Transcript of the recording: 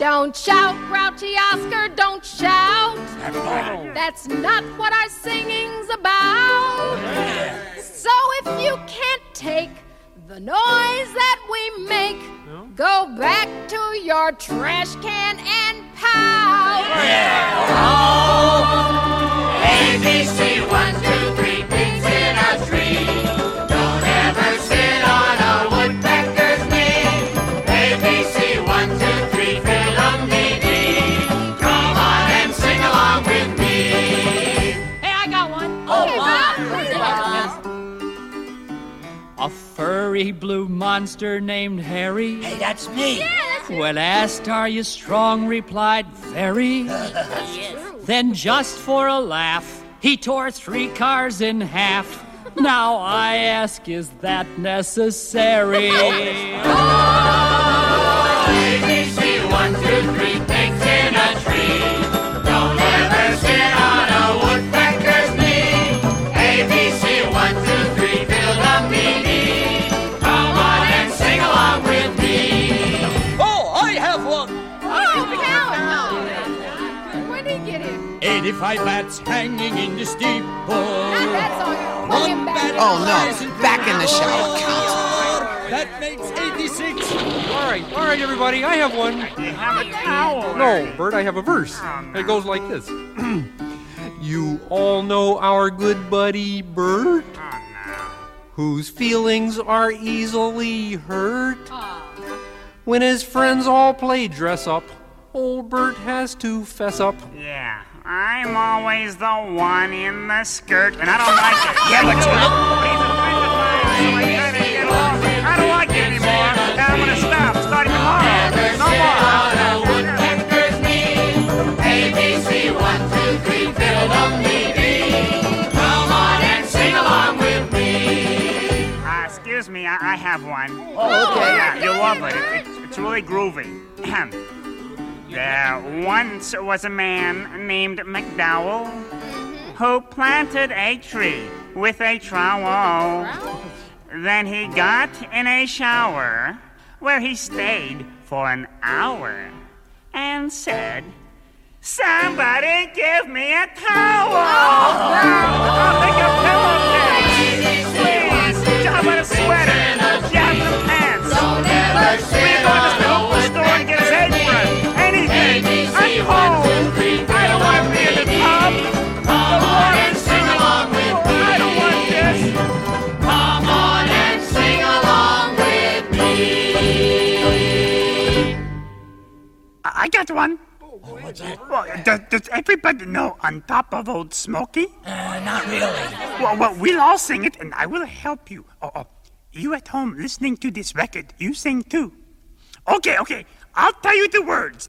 Don't shout, grouchy Oscar, don't shout. That's not what our singing's about. So if you can't take the noise that we make, go back to your trash can and pout. ABC, one, two, A furry blue monster named Herry. Hey, that's me. When asked, Are you strong? replied, Very. Then, just for a laugh, he tore three cars in half. Now I ask, is that necessary? Oh, ABC, one, two, three, 85 bats hanging in the steeple. Not that song. Put him back. Oh no, back in the shower count. That makes 86. All right, all right, everybody. I have one. I have a towel. No, Bert, I have a verse. It goes like this. you all know our good buddy Bert, whose feelings are easily hurt. When his friends all play dress up, old Bert has to fess up. Yeah, I'm always the one in the skirt, and I don't like it. Yeah, but you excuse me, I, I have one. Oh, okay. Yeah, you'll love it. it it's, it's really groovy. there once was a man named McDowell who planted a tree with a trowel. Then he got in a shower where he stayed for an hour and said, Somebody give me a towel! Oh, I'll take Got one. What's that? Well, does, does everybody know On Top of Old Smoky? Uh, not really. Well, well, we'll all sing it, and I will help you. Oh, oh, you at home listening to this record, you sing too. Okay, okay, I'll tell you the words.